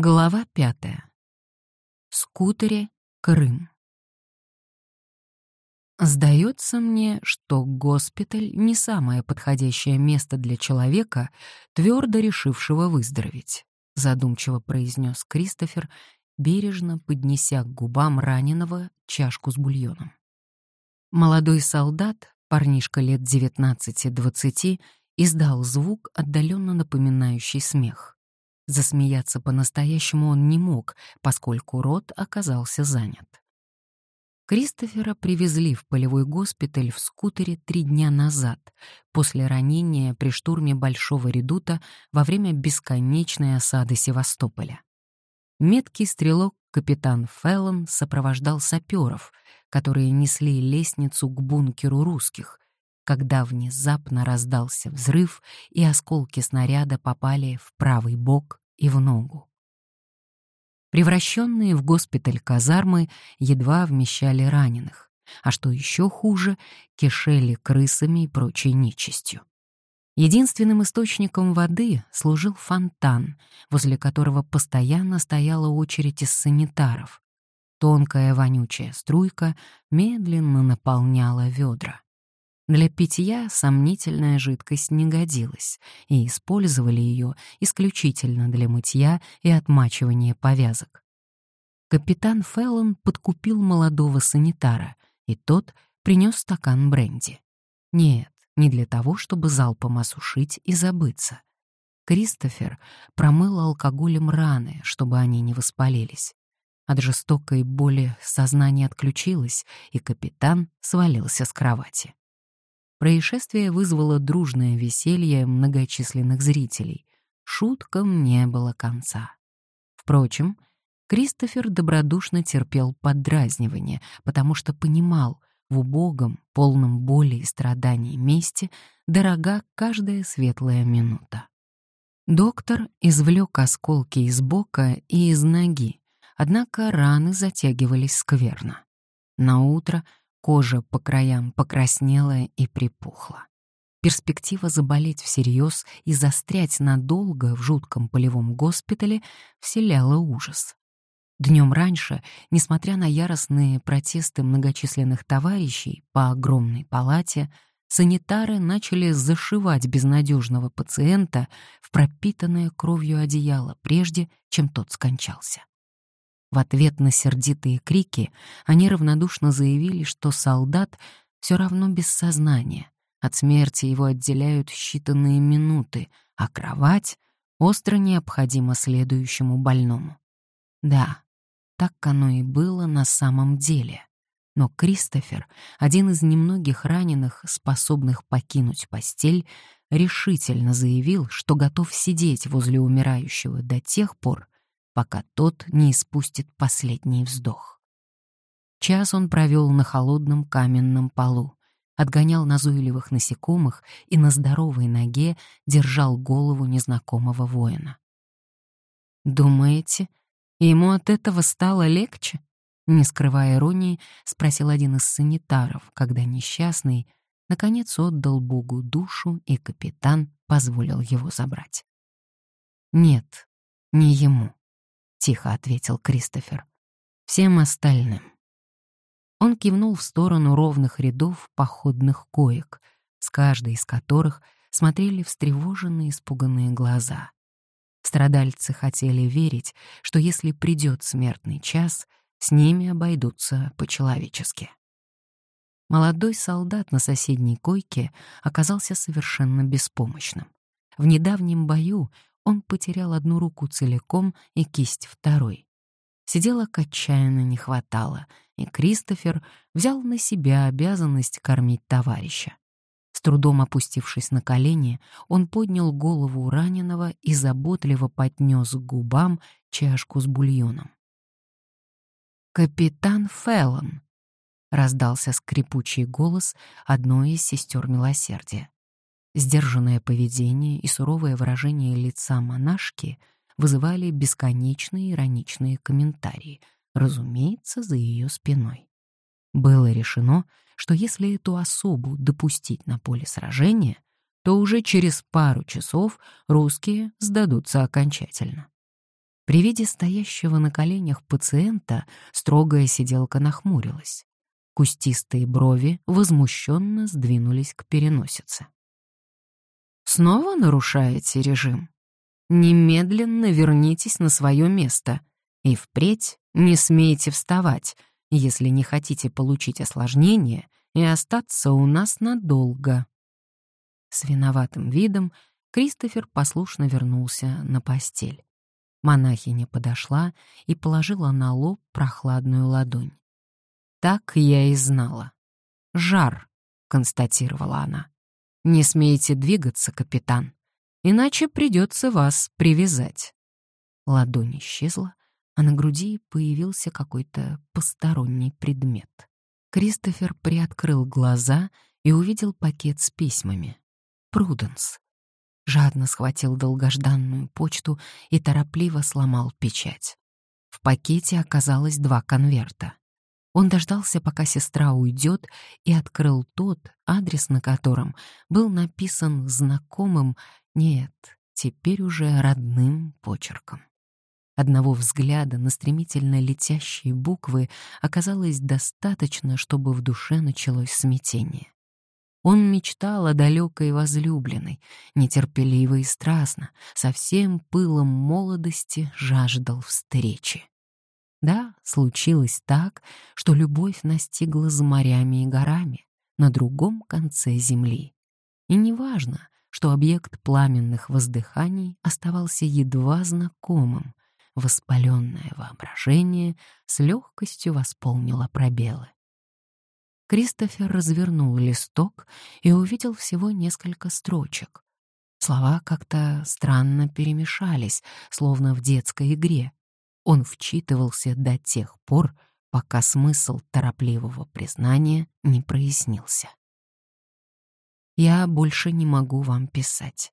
Глава пятая. Скутере, Крым. Сдается мне, что госпиталь не самое подходящее место для человека, твердо решившего выздороветь, задумчиво произнес Кристофер, бережно поднеся к губам раненого чашку с бульоном. Молодой солдат, парнишка лет 19-20, издал звук, отдаленно напоминающий смех. Засмеяться по-настоящему он не мог, поскольку рот оказался занят. Кристофера привезли в полевой госпиталь в скутере три дня назад, после ранения при штурме Большого Редута во время бесконечной осады Севастополя. Меткий стрелок капитан Феллон сопровождал саперов, которые несли лестницу к бункеру русских, когда внезапно раздался взрыв, и осколки снаряда попали в правый бок и в ногу. Превращенные в госпиталь казармы едва вмещали раненых, а что еще хуже, кишели крысами и прочей нечистью. Единственным источником воды служил фонтан, возле которого постоянно стояла очередь из санитаров. Тонкая вонючая струйка медленно наполняла ведра. Для питья сомнительная жидкость не годилась, и использовали ее исключительно для мытья и отмачивания повязок. Капитан Феллон подкупил молодого санитара, и тот принес стакан бренди. Нет, не для того, чтобы залпом осушить и забыться. Кристофер промыл алкоголем раны, чтобы они не воспалились. От жестокой боли сознание отключилось, и капитан свалился с кровати. Происшествие вызвало дружное веселье многочисленных зрителей. Шуткам не было конца. Впрочем, Кристофер добродушно терпел поддразнивание, потому что понимал, в убогом, полном боли и страданий месте дорога каждая светлая минута. Доктор извлек осколки из бока и из ноги, однако раны затягивались скверно. На утро Кожа по краям покраснела и припухла. Перспектива заболеть всерьез и застрять надолго в жутком полевом госпитале вселяла ужас. Днем раньше, несмотря на яростные протесты многочисленных товарищей по огромной палате, санитары начали зашивать безнадежного пациента в пропитанное кровью одеяло, прежде чем тот скончался. В ответ на сердитые крики они равнодушно заявили, что солдат все равно без сознания. От смерти его отделяют считанные минуты, а кровать остро необходима следующему больному. Да, так оно и было на самом деле. Но Кристофер, один из немногих раненых, способных покинуть постель, решительно заявил, что готов сидеть возле умирающего до тех пор, пока тот не испустит последний вздох. Час он провел на холодном каменном полу, отгонял назойливых насекомых и на здоровой ноге держал голову незнакомого воина. «Думаете, ему от этого стало легче?» Не скрывая иронии, спросил один из санитаров, когда несчастный наконец отдал Богу душу, и капитан позволил его забрать. Нет, не ему. — тихо ответил Кристофер. «Всем остальным». Он кивнул в сторону ровных рядов походных коек, с каждой из которых смотрели встревоженные испуганные глаза. Страдальцы хотели верить, что если придет смертный час, с ними обойдутся по-человечески. Молодой солдат на соседней койке оказался совершенно беспомощным. В недавнем бою он потерял одну руку целиком и кисть второй. Сиделок отчаянно не хватало, и Кристофер взял на себя обязанность кормить товарища. С трудом опустившись на колени, он поднял голову раненого и заботливо поднес к губам чашку с бульоном. «Капитан Феллон!» — раздался скрипучий голос одной из сестер милосердия. Сдержанное поведение и суровое выражение лица монашки вызывали бесконечные ироничные комментарии, разумеется, за ее спиной. Было решено, что если эту особу допустить на поле сражения, то уже через пару часов русские сдадутся окончательно. При виде стоящего на коленях пациента строгая сиделка нахмурилась. Кустистые брови возмущенно сдвинулись к переносице. «Снова нарушаете режим? Немедленно вернитесь на свое место и впредь не смейте вставать, если не хотите получить осложнение и остаться у нас надолго». С виноватым видом Кристофер послушно вернулся на постель. Монахиня подошла и положила на лоб прохладную ладонь. «Так я и знала. Жар», — констатировала она. «Не смейте двигаться, капитан, иначе придется вас привязать». Ладонь исчезла, а на груди появился какой-то посторонний предмет. Кристофер приоткрыл глаза и увидел пакет с письмами. Пруденс жадно схватил долгожданную почту и торопливо сломал печать. В пакете оказалось два конверта. Он дождался, пока сестра уйдет, и открыл тот, адрес на котором был написан знакомым, нет, теперь уже родным почерком. Одного взгляда на стремительно летящие буквы оказалось достаточно, чтобы в душе началось смятение. Он мечтал о далекой возлюбленной, нетерпеливо и страстно, со всем пылом молодости жаждал встречи. Да, случилось так, что любовь настигла за морями и горами, на другом конце земли. И неважно, что объект пламенных воздыханий оставался едва знакомым, воспаленное воображение с легкостью восполнило пробелы. Кристофер развернул листок и увидел всего несколько строчек. Слова как-то странно перемешались, словно в детской игре. Он вчитывался до тех пор, пока смысл торопливого признания не прояснился. «Я больше не могу вам писать.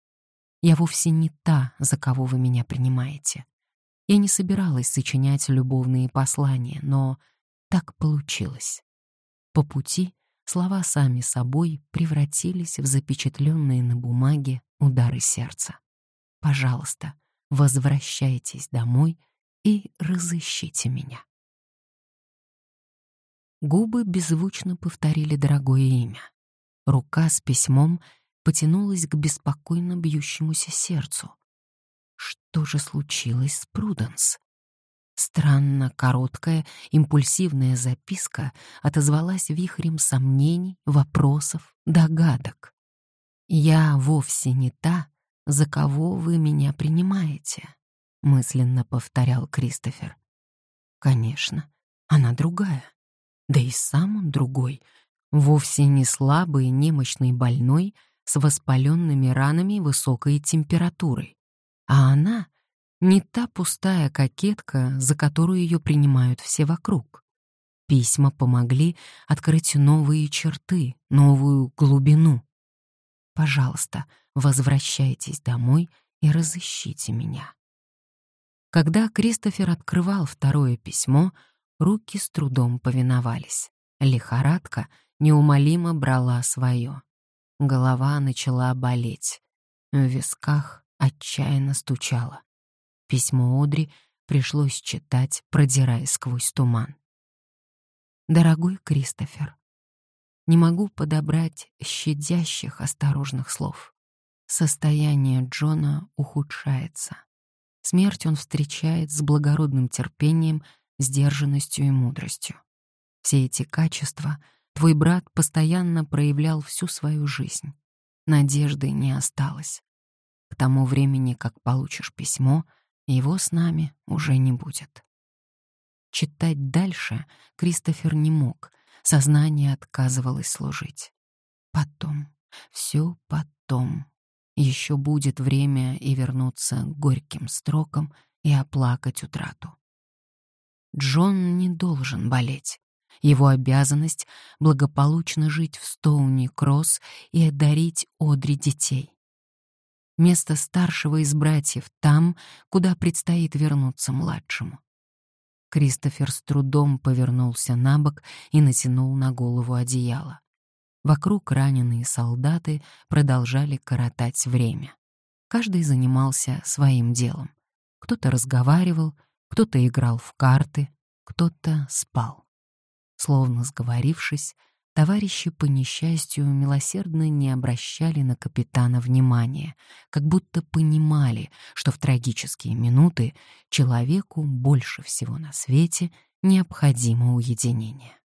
Я вовсе не та, за кого вы меня принимаете. Я не собиралась сочинять любовные послания, но так получилось. По пути слова сами собой превратились в запечатленные на бумаге удары сердца. Пожалуйста, возвращайтесь домой и разыщите меня. Губы беззвучно повторили дорогое имя. Рука с письмом потянулась к беспокойно бьющемуся сердцу. Что же случилось с Пруденс? Странно короткая, импульсивная записка отозвалась вихрем сомнений, вопросов, догадок. «Я вовсе не та, за кого вы меня принимаете», — мысленно повторял Кристофер. «Конечно, она другая. Да и сам он другой, вовсе не слабый, немощный больной с воспаленными ранами и высокой температурой. А она не та пустая кокетка, за которую ее принимают все вокруг. Письма помогли открыть новые черты, новую глубину. Пожалуйста, возвращайтесь домой и разыщите меня. Когда Кристофер открывал второе письмо, руки с трудом повиновались. Лихорадка неумолимо брала свое. Голова начала болеть. В висках отчаянно стучала. Письмо Одри пришлось читать, продираясь сквозь туман. «Дорогой Кристофер, не могу подобрать щадящих, осторожных слов. Состояние Джона ухудшается. Смерть он встречает с благородным терпением, сдержанностью и мудростью. Все эти качества твой брат постоянно проявлял всю свою жизнь. Надежды не осталось. К тому времени, как получишь письмо — его с нами уже не будет. Читать дальше Кристофер не мог, сознание отказывалось служить. Потом, все потом. Еще будет время и вернуться к горьким строкам и оплакать утрату. Джон не должен болеть. Его обязанность — благополучно жить в Стоуни-Кросс и одарить Одри детей место старшего из братьев там, куда предстоит вернуться младшему. Кристофер с трудом повернулся на бок и натянул на голову одеяло. Вокруг раненые солдаты продолжали коротать время. Каждый занимался своим делом. Кто-то разговаривал, кто-то играл в карты, кто-то спал. Словно сговорившись, товарищи по несчастью милосердно не обращали на капитана внимания, как будто понимали, что в трагические минуты человеку больше всего на свете необходимо уединение.